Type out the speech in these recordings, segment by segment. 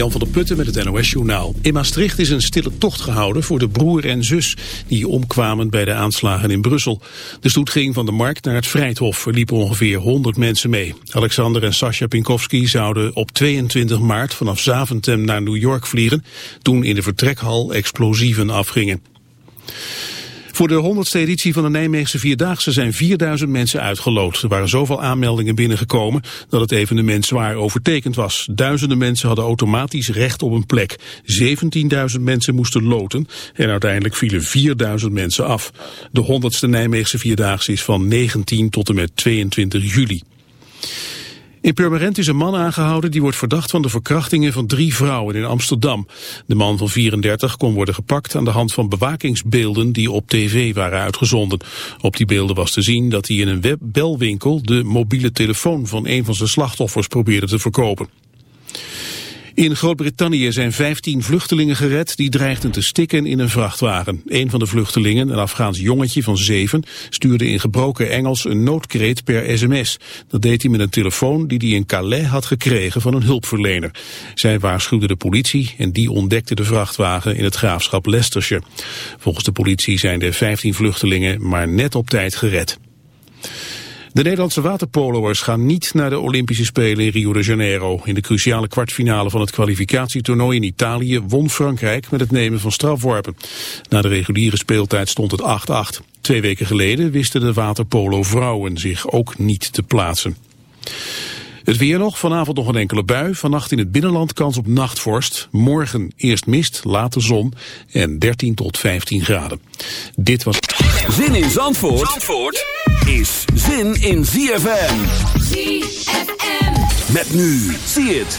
Jan van der Putten met het NOS-journaal. In Maastricht is een stille tocht gehouden voor de broer en zus... die omkwamen bij de aanslagen in Brussel. De stoet ging van de markt naar het Vrijthof. Er liepen ongeveer 100 mensen mee. Alexander en Sascha Pinkowski zouden op 22 maart vanaf Zaventem naar New York vliegen... toen in de vertrekhal explosieven afgingen. Voor de 100ste editie van de Nijmeegse Vierdaagse zijn 4000 mensen uitgeloot. Er waren zoveel aanmeldingen binnengekomen dat het evenement zwaar overtekend was. Duizenden mensen hadden automatisch recht op een plek. 17.000 mensen moesten loten en uiteindelijk vielen 4000 mensen af. De 100ste Nijmeegse Vierdaagse is van 19 tot en met 22 juli. In Purmerend is een man aangehouden die wordt verdacht van de verkrachtingen van drie vrouwen in Amsterdam. De man van 34 kon worden gepakt aan de hand van bewakingsbeelden die op tv waren uitgezonden. Op die beelden was te zien dat hij in een webbelwinkel de mobiele telefoon van een van zijn slachtoffers probeerde te verkopen. In Groot-Brittannië zijn 15 vluchtelingen gered die dreigden te stikken in een vrachtwagen. Een van de vluchtelingen, een Afghaans jongetje van zeven, stuurde in gebroken Engels een noodkreet per sms. Dat deed hij met een telefoon die hij in Calais had gekregen van een hulpverlener. Zij waarschuwde de politie en die ontdekte de vrachtwagen in het graafschap Leicestershire. Volgens de politie zijn de 15 vluchtelingen maar net op tijd gered. De Nederlandse waterpolo'ers gaan niet naar de Olympische Spelen in Rio de Janeiro. In de cruciale kwartfinale van het kwalificatietoernooi in Italië won Frankrijk met het nemen van strafworpen. Na de reguliere speeltijd stond het 8-8. Twee weken geleden wisten de waterpolo-vrouwen zich ook niet te plaatsen. Het weer nog, vanavond nog een enkele bui. Vannacht in het binnenland kans op nachtvorst. Morgen eerst mist, later zon en 13 tot 15 graden. Dit was... Zin in Zandvoort, Zandvoort is zin in ZFM. ZFM. Met nu, zie het.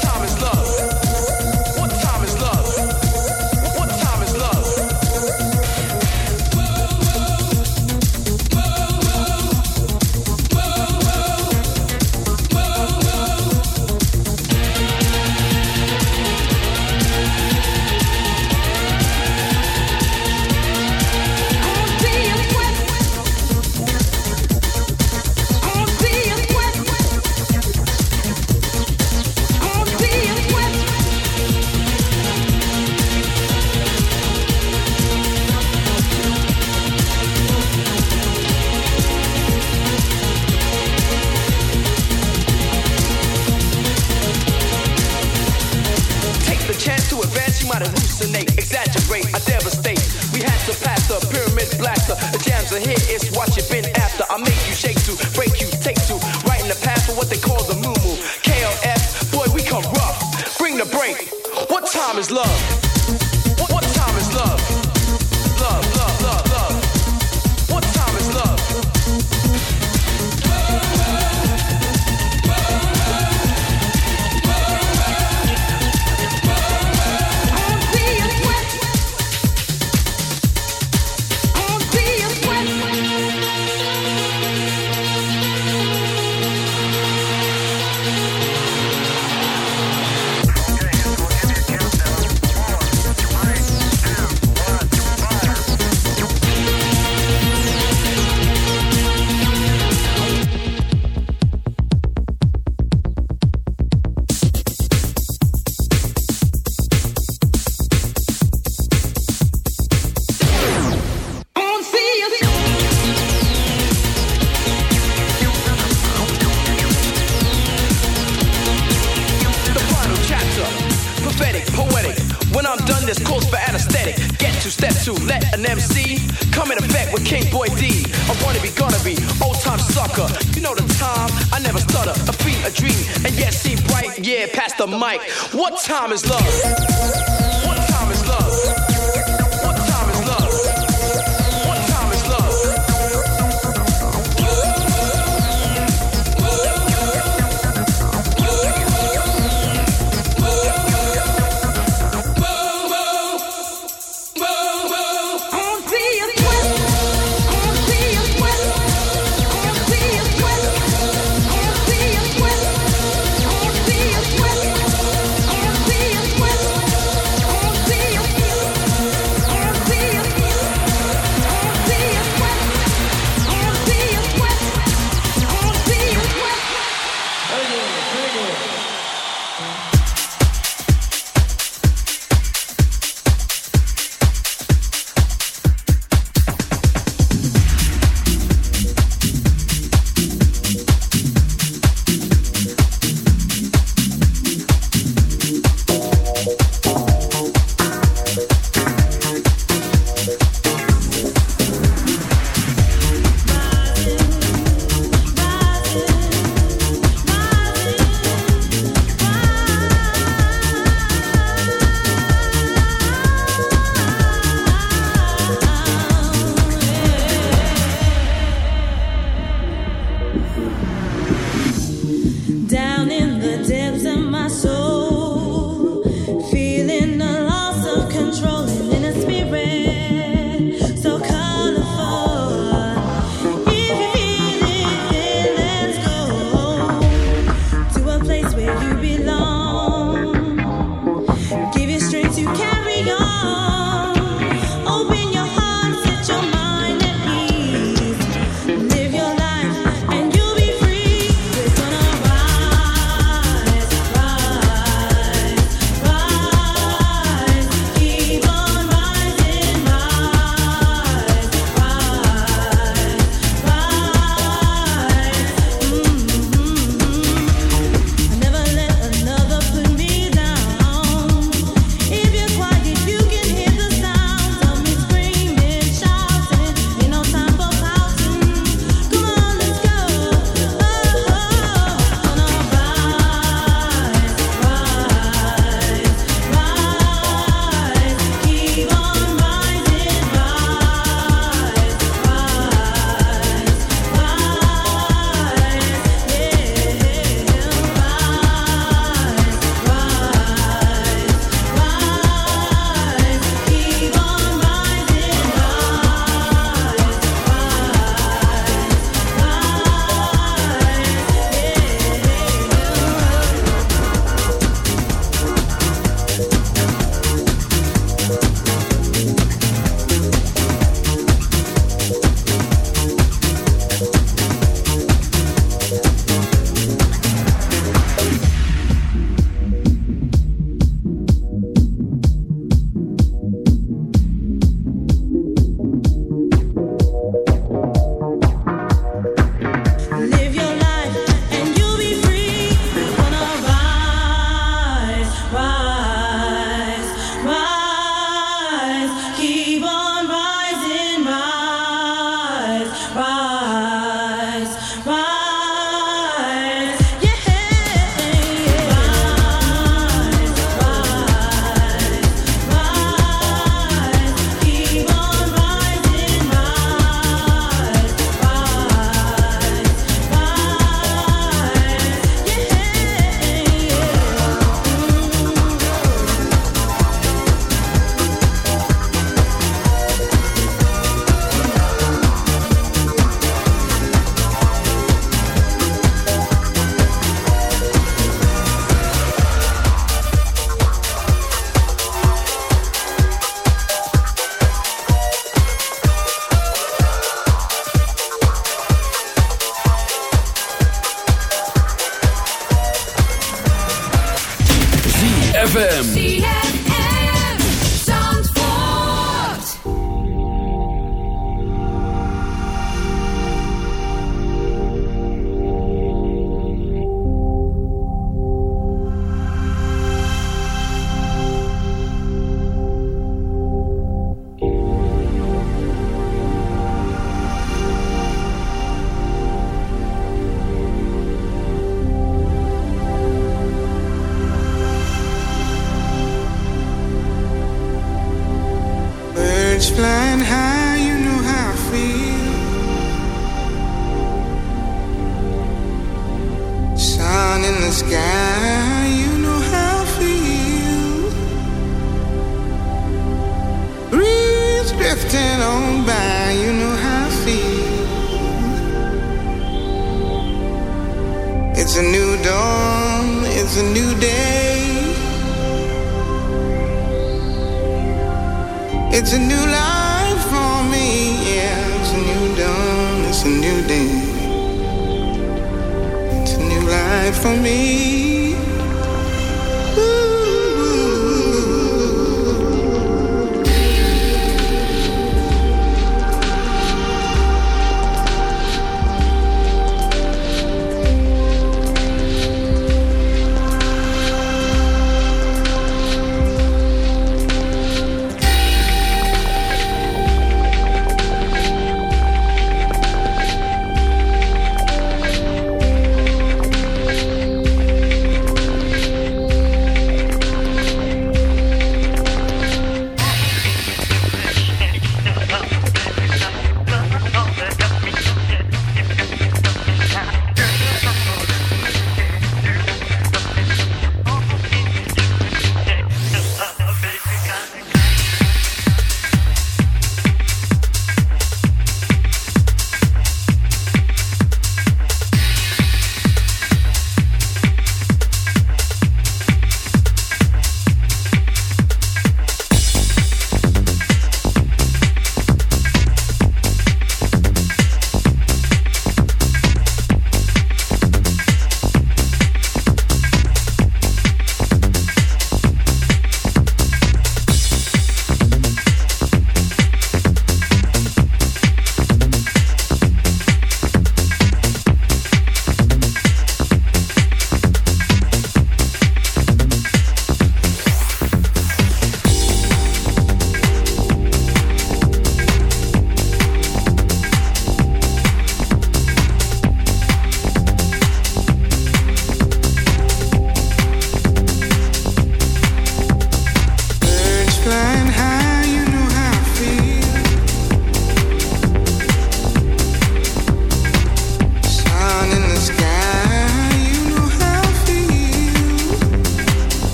ZFM.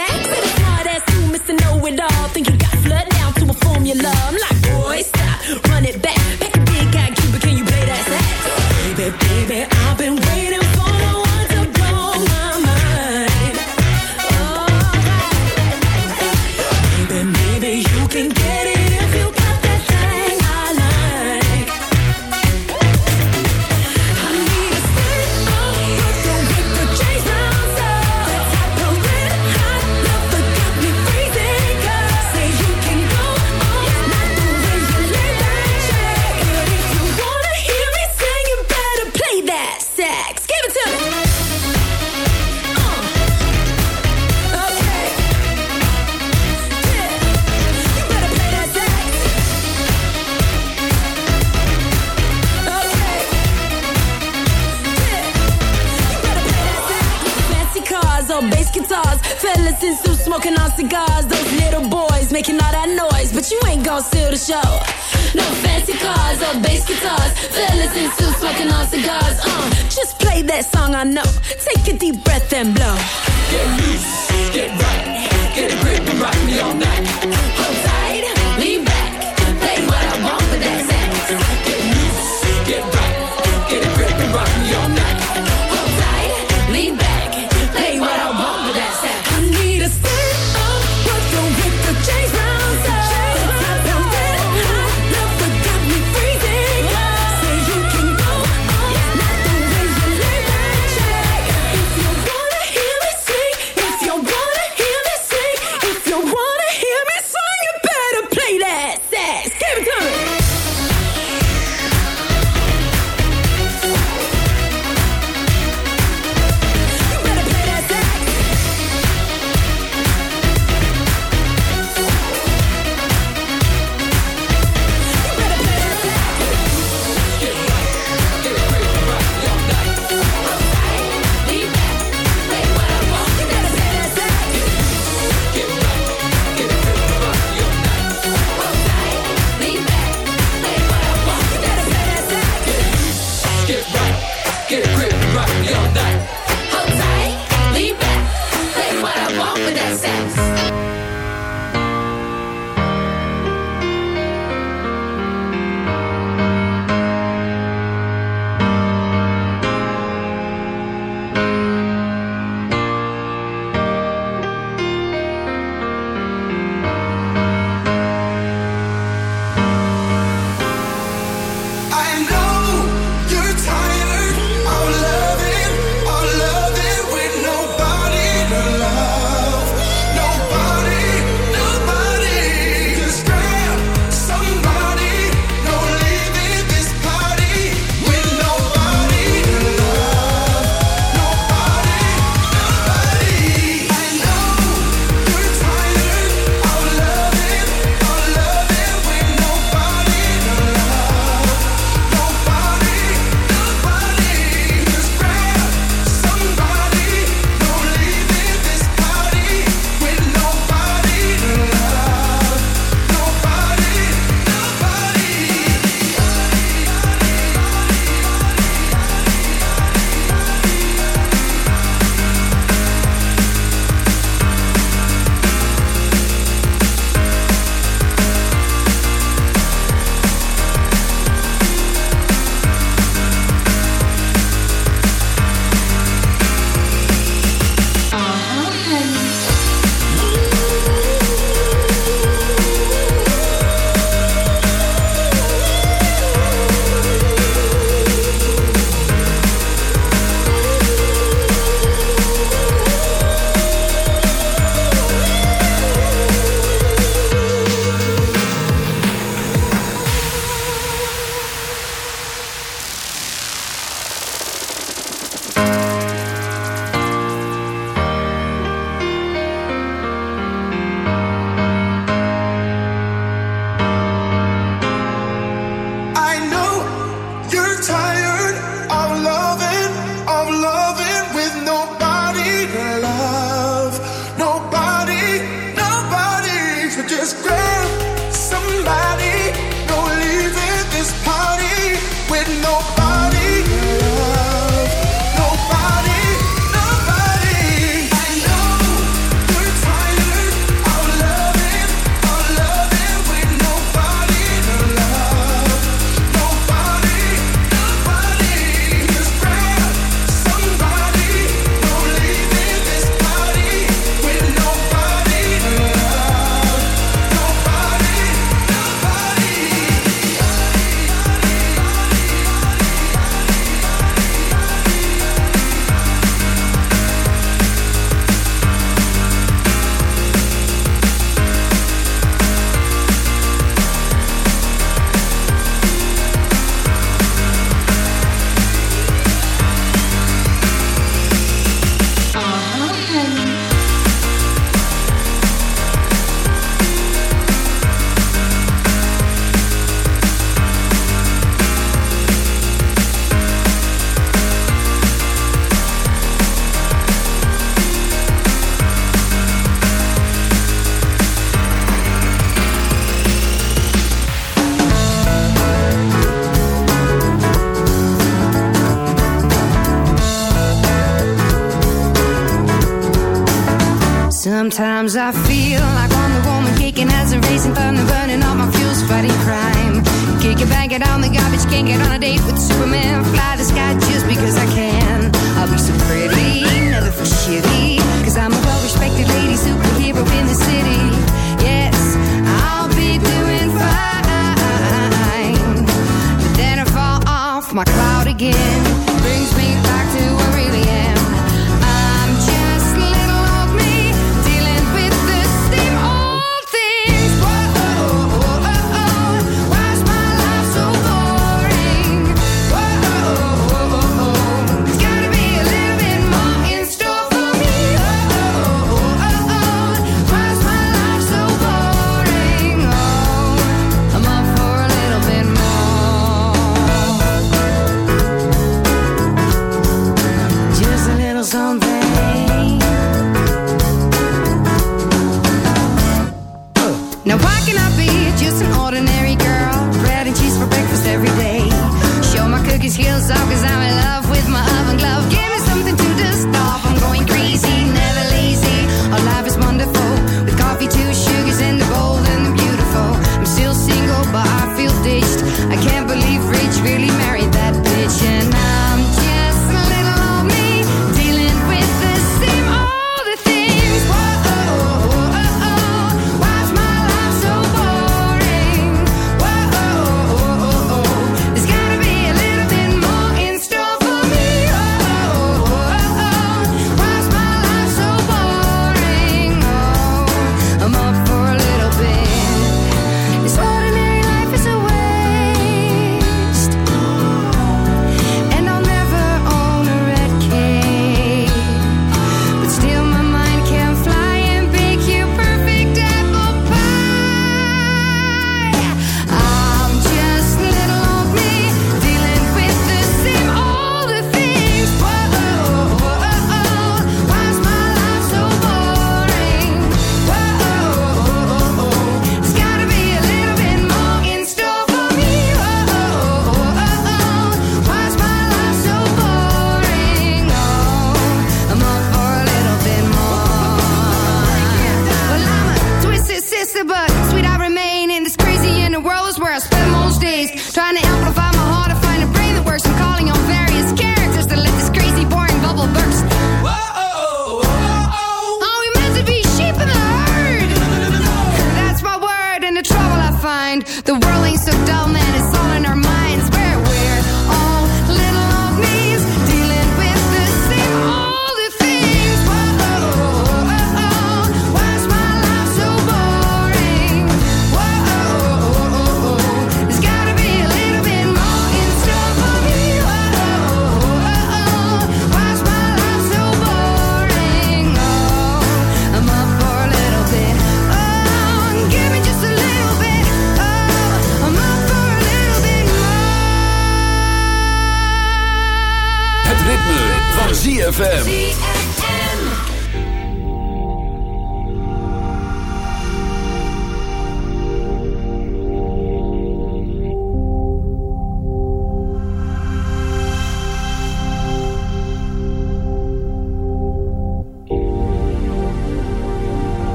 Thanks to the smart ass you, Mr. Know It All. Think you got flood down to a formula. I'm like, boy, stop, run it back. Pack a big guy, Cuba, can you play that sax? Baby, baby,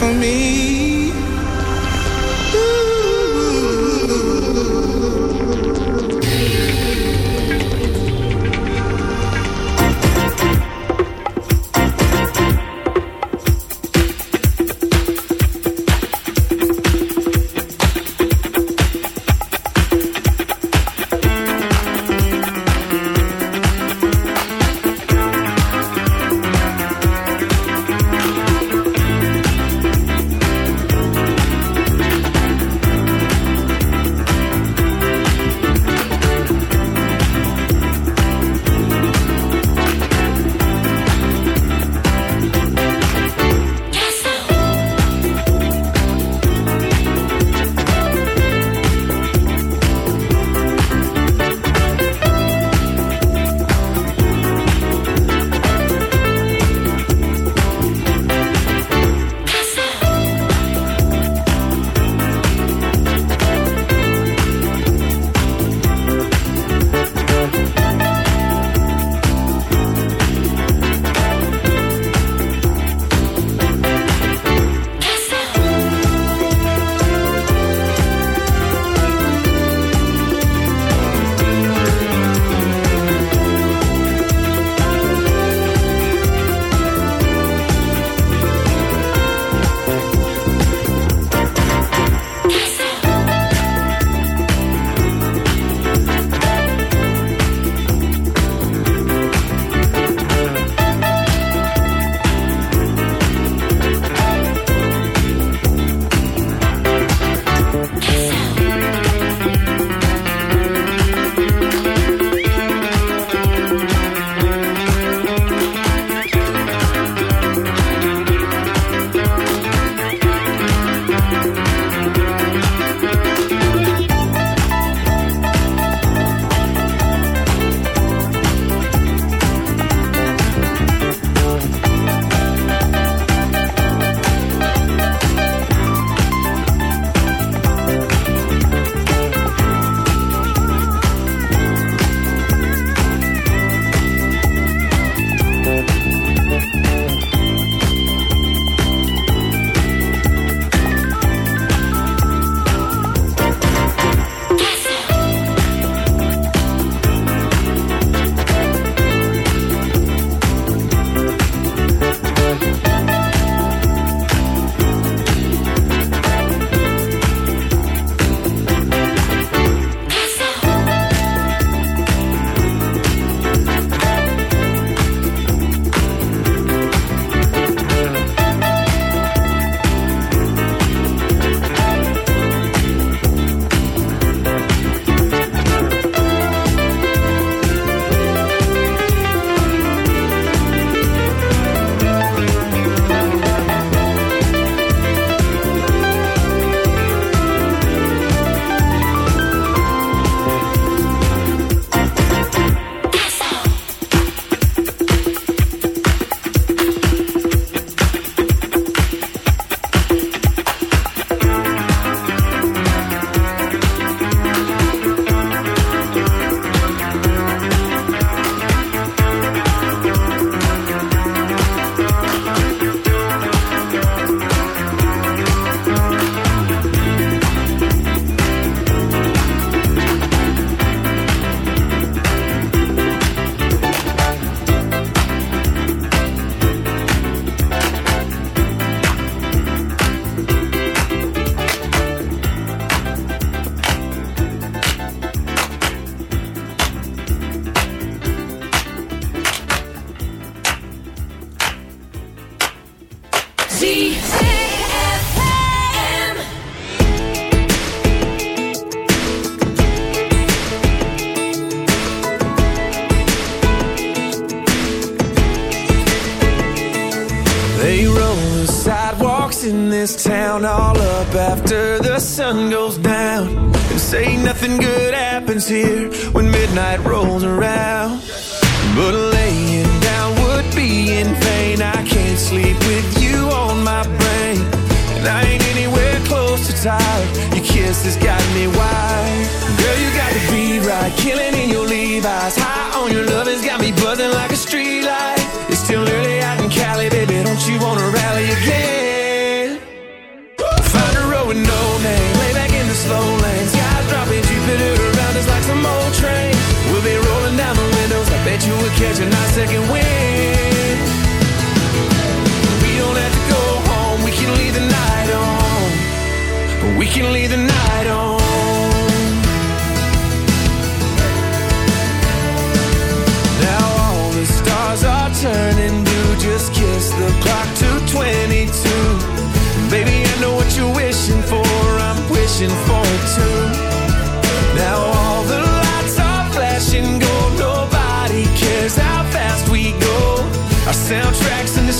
For me. Catch a nice second wind.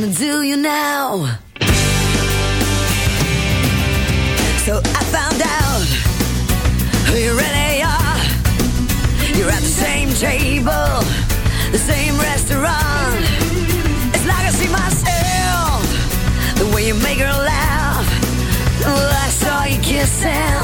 Wanna do you now. So I found out who you really are. You're at the same table, the same restaurant. It's like I see myself, the way you make her laugh. Well, I saw you kissing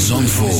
Zandvoort.